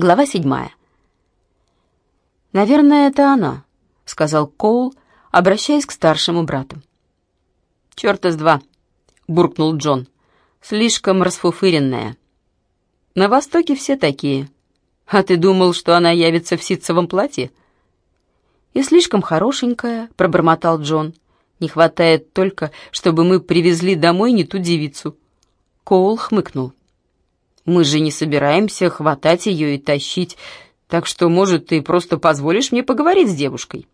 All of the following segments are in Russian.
Глава седьмая. «Наверное, это она», — сказал Коул, обращаясь к старшему брату. «Черт из два», — буркнул Джон. «Слишком расфуфыренная». «На Востоке все такие. А ты думал, что она явится в ситцевом платье?» «И слишком хорошенькая», — пробормотал Джон. «Не хватает только, чтобы мы привезли домой не ту девицу». Коул хмыкнул. Мы же не собираемся хватать ее и тащить, так что, может, ты просто позволишь мне поговорить с девушкой.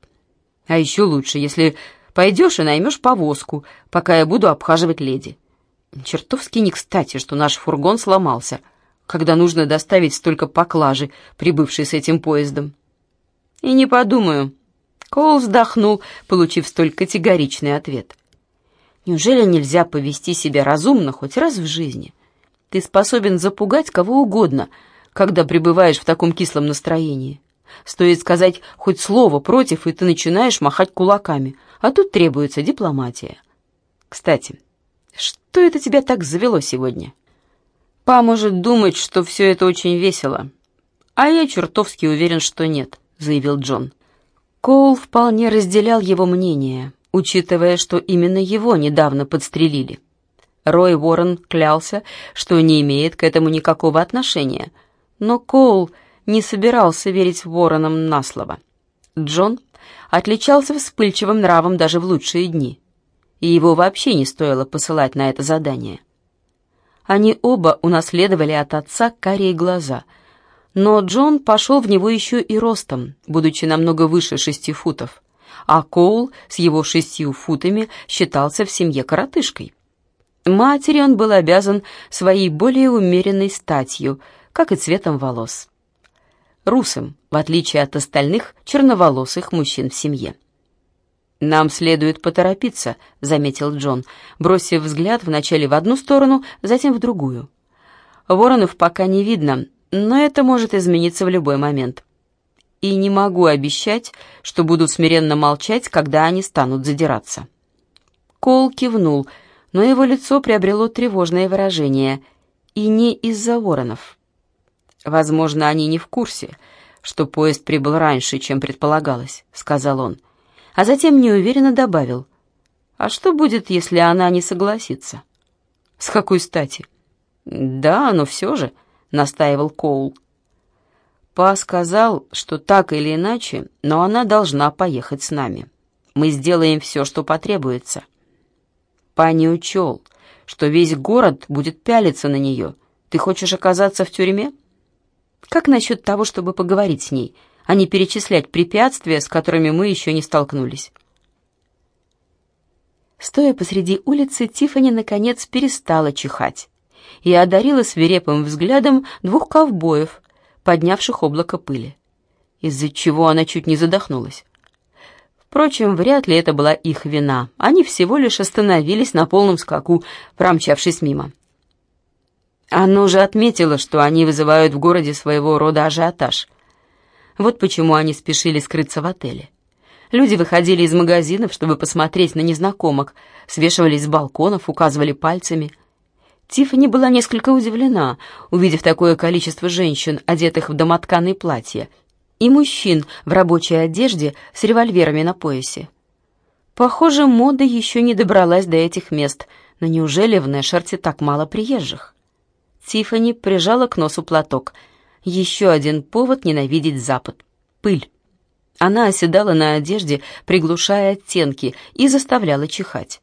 А еще лучше, если пойдешь и наймешь повозку, пока я буду обхаживать леди. Чертовски не кстати, что наш фургон сломался, когда нужно доставить столько поклажи, прибывшей с этим поездом. И не подумаю. Коул вздохнул, получив столь категоричный ответ. Неужели нельзя повести себя разумно хоть раз в жизни?» Ты способен запугать кого угодно, когда пребываешь в таком кислом настроении. Стоит сказать хоть слово против, и ты начинаешь махать кулаками, а тут требуется дипломатия. Кстати, что это тебя так завело сегодня? Па может думать, что все это очень весело, а я чертовски уверен, что нет, заявил Джон. Коул вполне разделял его мнение, учитывая, что именно его недавно подстрелили. Рой Уоррен клялся, что не имеет к этому никакого отношения, но Коул не собирался верить Уорренам на слово. Джон отличался вспыльчивым нравом даже в лучшие дни, и его вообще не стоило посылать на это задание. Они оба унаследовали от отца карие глаза, но Джон пошел в него еще и ростом, будучи намного выше шести футов, а Коул с его шестью футами считался в семье коротышкой. Матери он был обязан своей более умеренной статью, как и цветом волос. Русым, в отличие от остальных черноволосых мужчин в семье. «Нам следует поторопиться», — заметил Джон, бросив взгляд вначале в одну сторону, затем в другую. «Воронов пока не видно, но это может измениться в любой момент. И не могу обещать, что буду смиренно молчать, когда они станут задираться». Кол кивнул — но его лицо приобрело тревожное выражение, и не из-за воронов. «Возможно, они не в курсе, что поезд прибыл раньше, чем предполагалось», — сказал он, а затем неуверенно добавил, «А что будет, если она не согласится?» «С какой стати?» «Да, но все же», — настаивал Коул. Па сказал, что так или иначе, но она должна поехать с нами. Мы сделаем все, что потребуется. Пани учел, что весь город будет пялиться на нее. Ты хочешь оказаться в тюрьме? Как насчет того, чтобы поговорить с ней, а не перечислять препятствия, с которыми мы еще не столкнулись?» Стоя посреди улицы, Тифани наконец перестала чихать и одарила свирепым взглядом двух ковбоев, поднявших облако пыли, из-за чего она чуть не задохнулась. Впрочем, вряд ли это была их вина. Они всего лишь остановились на полном скаку, промчавшись мимо. Оно же отметило, что они вызывают в городе своего рода ажиотаж. Вот почему они спешили скрыться в отеле. Люди выходили из магазинов, чтобы посмотреть на незнакомок, свешивались с балконов, указывали пальцами. Тиффани была несколько удивлена, увидев такое количество женщин, одетых в домотканые платья — и мужчин в рабочей одежде с револьверами на поясе. Похоже, мода еще не добралась до этих мест, но неужели в Нэшерте так мало приезжих? Тиффани прижала к носу платок. Еще один повод ненавидеть Запад. Пыль. Она оседала на одежде, приглушая оттенки, и заставляла чихать.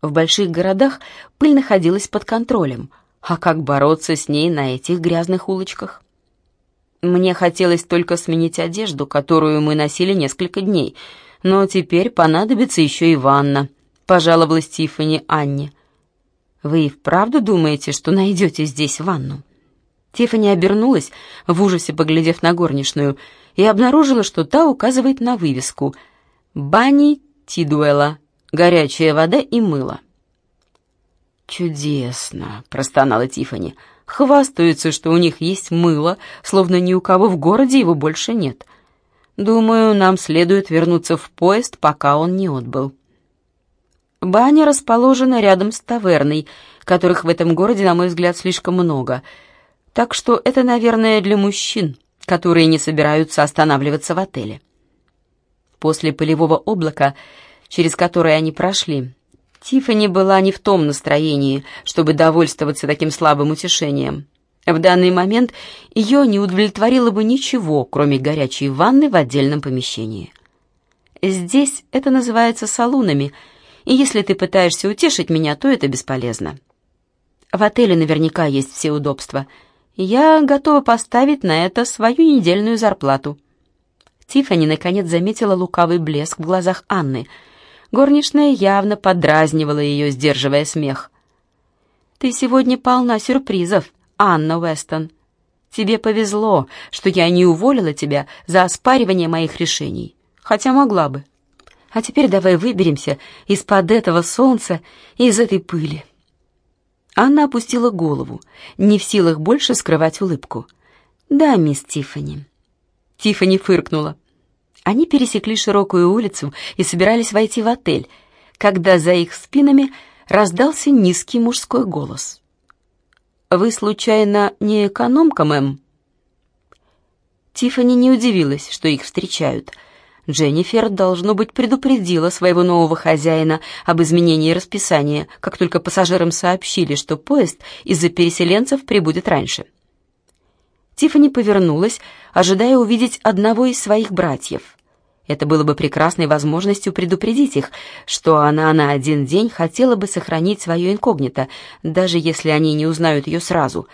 В больших городах пыль находилась под контролем, а как бороться с ней на этих грязных улочках? Мне хотелось только сменить одежду, которую мы носили несколько дней, но теперь понадобится еще и ванна», — пожаловалась Тиффани Анне. «Вы и вправду думаете, что найдете здесь ванну?» Тиффани обернулась, в ужасе поглядев на горничную, и обнаружила, что та указывает на вывеску «Бани Тидуэла. Горячая вода и мыло». «Чудесно!» — простонала Тиффани. Хвастаются, что у них есть мыло, словно ни у кого в городе его больше нет. Думаю, нам следует вернуться в поезд, пока он не отбыл. Баня расположена рядом с таверной, которых в этом городе, на мой взгляд, слишком много. Так что это, наверное, для мужчин, которые не собираются останавливаться в отеле. После полевого облака, через которое они прошли, Тиффани была не в том настроении, чтобы довольствоваться таким слабым утешением. В данный момент ее не удовлетворило бы ничего, кроме горячей ванны в отдельном помещении. Здесь это называется салунами, и если ты пытаешься утешить меня, то это бесполезно. В отеле наверняка есть все удобства. Я готова поставить на это свою недельную зарплату. Тиффани наконец заметила лукавый блеск в глазах Анны. Горничная явно подразнивала ее, сдерживая смех. «Ты сегодня полна сюрпризов, Анна Уэстон. Тебе повезло, что я не уволила тебя за оспаривание моих решений, хотя могла бы. А теперь давай выберемся из-под этого солнца и из этой пыли». Анна опустила голову, не в силах больше скрывать улыбку. «Да, мисс Тиффани». Тиффани фыркнула. Они пересекли широкую улицу и собирались войти в отель, когда за их спинами раздался низкий мужской голос. «Вы, случайно, не экономка, мэм?» Тиффани не удивилась, что их встречают. Дженнифер, должно быть, предупредила своего нового хозяина об изменении расписания, как только пассажирам сообщили, что поезд из-за переселенцев прибудет раньше. Тиффани повернулась, ожидая увидеть одного из своих братьев. Это было бы прекрасной возможностью предупредить их, что она на один день хотела бы сохранить свое инкогнито, даже если они не узнают ее сразу.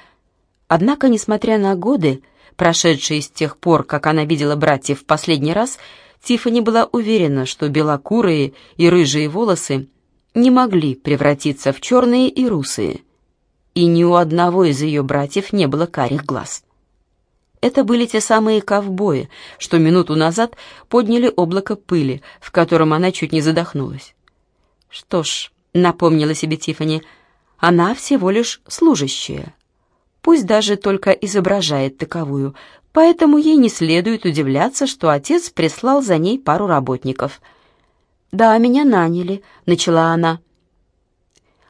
Однако, несмотря на годы, прошедшие с тех пор, как она видела братьев в последний раз, Тиффани была уверена, что белокурые и рыжие волосы не могли превратиться в черные и русые, и ни у одного из ее братьев не было карих глаз. Это были те самые ковбои, что минуту назад подняли облако пыли, в котором она чуть не задохнулась. Что ж, напомнила себе Тифани, она всего лишь служащая. Пусть даже только изображает таковую, поэтому ей не следует удивляться, что отец прислал за ней пару работников. «Да, меня наняли», — начала она.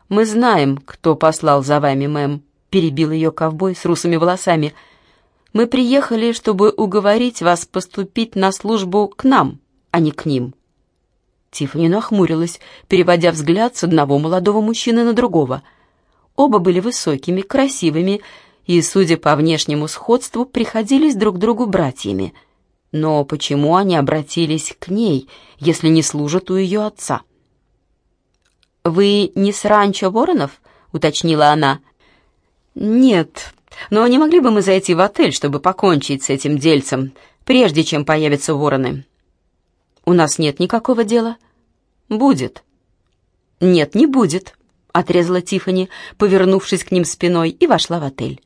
«Мы знаем, кто послал за вами, мэм», — перебил ее ковбой с русыми волосами — мы приехали, чтобы уговорить вас поступить на службу к нам, а не к ним». Тиффани нахмурилась, переводя взгляд с одного молодого мужчины на другого. Оба были высокими, красивыми и, судя по внешнему сходству, приходились друг другу братьями. Но почему они обратились к ней, если не служат у ее отца? «Вы не с ранчо Воронов?» — уточнила она. «Нет, но не могли бы мы зайти в отель, чтобы покончить с этим дельцем, прежде чем появятся вороны? У нас нет никакого дела. Будет. Нет, не будет, отрезала Тифани, повернувшись к ним спиной, и вошла в отель.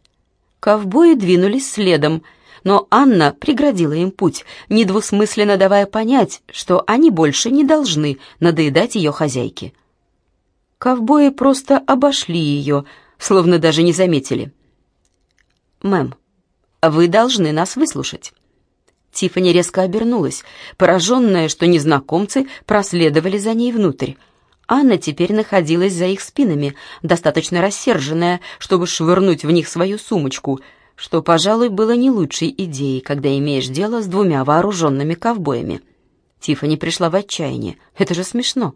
Ковбои двинулись следом, но Анна преградила им путь, недвусмысленно давая понять, что они больше не должны надоедать ее хозяйке. Ковбои просто обошли ее, словно даже не заметили. «Мэм, вы должны нас выслушать». Тиффани резко обернулась, пораженная, что незнакомцы проследовали за ней внутрь. Анна теперь находилась за их спинами, достаточно рассерженная, чтобы швырнуть в них свою сумочку, что, пожалуй, было не лучшей идеей, когда имеешь дело с двумя вооруженными ковбоями. Тиффани пришла в отчаяние. Это же смешно.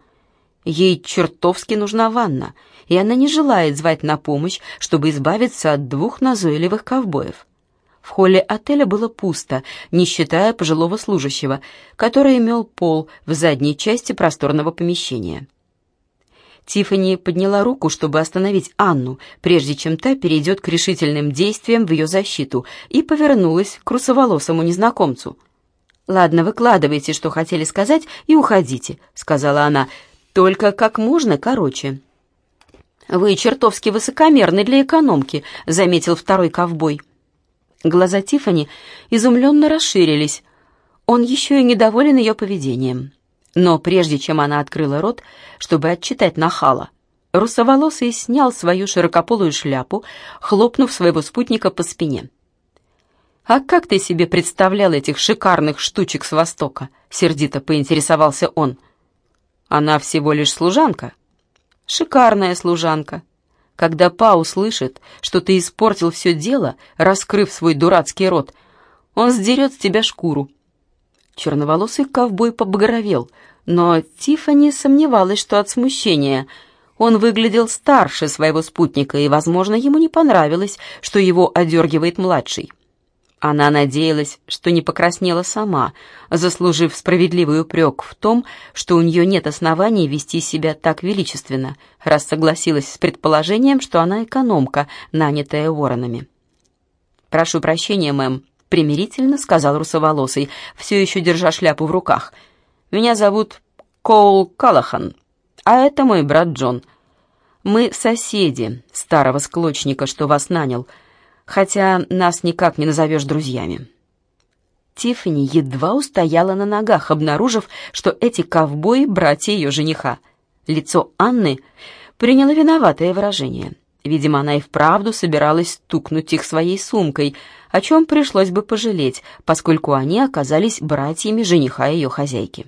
Ей чертовски нужна ванна, и она не желает звать на помощь, чтобы избавиться от двух назойливых ковбоев. В холле отеля было пусто, не считая пожилого служащего, который имел пол в задней части просторного помещения. Тиффани подняла руку, чтобы остановить Анну, прежде чем та перейдет к решительным действиям в ее защиту, и повернулась к русоволосому незнакомцу. «Ладно, выкладывайте, что хотели сказать, и уходите», — сказала она, только как можно короче». «Вы чертовски высокомерны для экономки», — заметил второй ковбой. Глаза Тифани изумленно расширились. Он еще и недоволен ее поведением. Но прежде чем она открыла рот, чтобы отчитать нахала, русоволосый снял свою широкополую шляпу, хлопнув своего спутника по спине. «А как ты себе представлял этих шикарных штучек с Востока?» — сердито поинтересовался он. Она всего лишь служанка. Шикарная служанка. Когда Па услышит, что ты испортил все дело, раскрыв свой дурацкий рот, Он сдерет с тебя шкуру». Черноволосый ковбой побагровел, но Тиффани сомневалась, что от смущения — он выглядел старше своего спутника, и, возможно, ему не понравилось, что его одергивает младший. Она надеялась, что не покраснела сама, заслужив справедливый упрек в том, что у нее нет оснований вести себя так величественно, раз согласилась с предположением, что она экономка, нанятая воронами. «Прошу прощения, мэм», — примирительно сказал русоволосый, все еще держа шляпу в руках. «Меня зовут Коул Калахан, а это мой брат Джон. Мы соседи старого склочника, что вас нанял, хотя нас никак не назовешь друзьями». Тиффани едва устояла на ногах, обнаружив, что эти ковбои — братья ее жениха. Лицо Анны приняло виноватое выражение. Видимо, она и вправду собиралась стукнуть их своей сумкой, о чем пришлось бы пожалеть, поскольку они оказались братьями жениха ее хозяйки.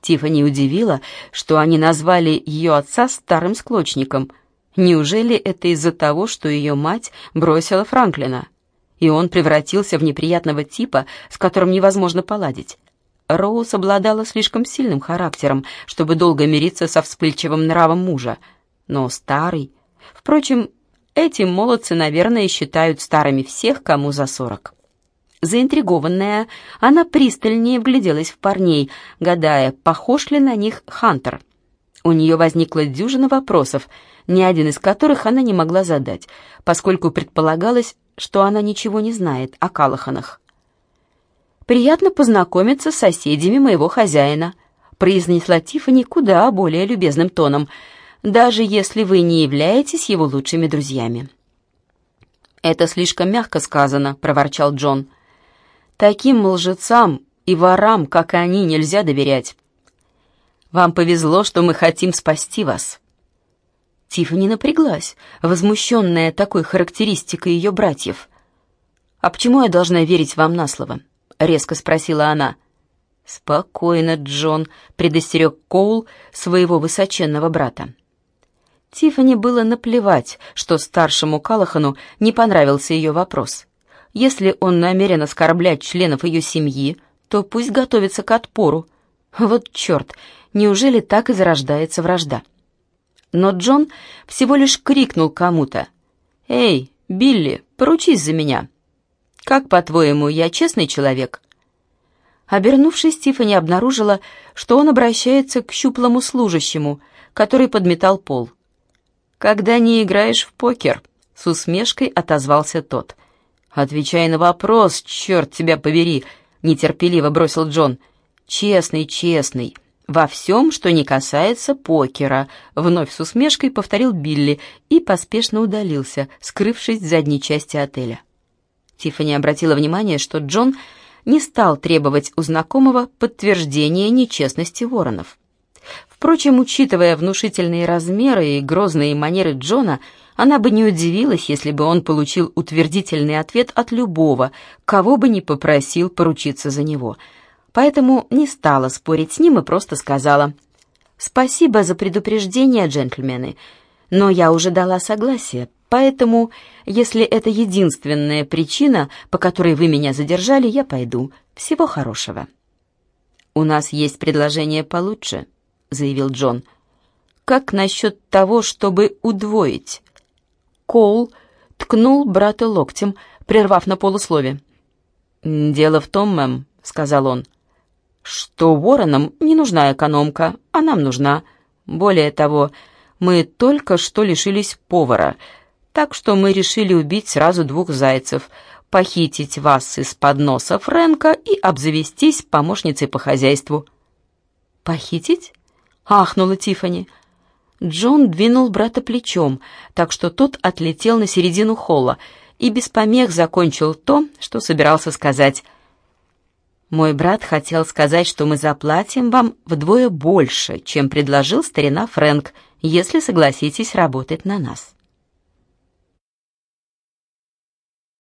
Тиффани удивила, что они назвали ее отца старым склочником. Неужели это из-за того, что ее мать бросила Франклина? И он превратился в неприятного типа, с которым невозможно поладить. Роуз обладала слишком сильным характером, чтобы долго мириться со вспыльчивым нравом мужа. Но старый... Впрочем, эти молодцы, наверное, считают старыми всех, кому за сорок. Заинтригованная, она пристальнее вгляделась в парней, гадая, похож ли на них Хантер. У нее возникла дюжина вопросов, ни один из которых она не могла задать, поскольку предполагалось, что она ничего не знает о Калаханах. «Приятно познакомиться с соседями моего хозяина», произнесла Тиффани куда более любезным тоном, даже если вы не являетесь его лучшими друзьями. «Это слишком мягко сказано», — проворчал Джон. Таким лжецам и ворам, как они, нельзя доверять. Вам повезло, что мы хотим спасти вас». Тиффани напряглась, возмущенная такой характеристикой ее братьев. «А почему я должна верить вам на слово?» — резко спросила она. «Спокойно, Джон», — предостерег Коул своего высоченного брата. Тиффани было наплевать, что старшему Калахану не понравился ее вопрос. Если он намерен оскорблять членов ее семьи, то пусть готовится к отпору. Вот черт, неужели так и зарождается вражда? Но Джон всего лишь крикнул кому-то. «Эй, Билли, поручись за меня!» «Как, по-твоему, я честный человек?» Обернувшись, Тиффани обнаружила, что он обращается к щуплому служащему, который подметал пол. «Когда не играешь в покер», — с усмешкой отозвался тот — «Отвечай на вопрос, черт тебя побери!» — нетерпеливо бросил Джон. «Честный, честный. Во всем, что не касается покера», — вновь с усмешкой повторил Билли и поспешно удалился, скрывшись в задней части отеля. Тиффани обратила внимание, что Джон не стал требовать у знакомого подтверждения нечестности воронов. Впрочем, учитывая внушительные размеры и грозные манеры Джона, она бы не удивилась, если бы он получил утвердительный ответ от любого, кого бы ни попросил поручиться за него. Поэтому не стала спорить с ним и просто сказала «Спасибо за предупреждение, джентльмены, но я уже дала согласие, поэтому, если это единственная причина, по которой вы меня задержали, я пойду. Всего хорошего». «У нас есть предложение получше», — заявил Джон. «Как насчет того, чтобы удвоить?» Коул ткнул брата локтем, прервав на полуслове. «Дело в том, мэм», — сказал он, — «что воронам не нужна экономка, а нам нужна. Более того, мы только что лишились повара, так что мы решили убить сразу двух зайцев, похитить вас из-под носа Фрэнка и обзавестись помощницей по хозяйству». «Похитить?» — ахнула Тифани. Джон двинул брата плечом, так что тот отлетел на середину холла и без помех закончил то, что собирался сказать. «Мой брат хотел сказать, что мы заплатим вам вдвое больше, чем предложил старина Фрэнк, если согласитесь работать на нас».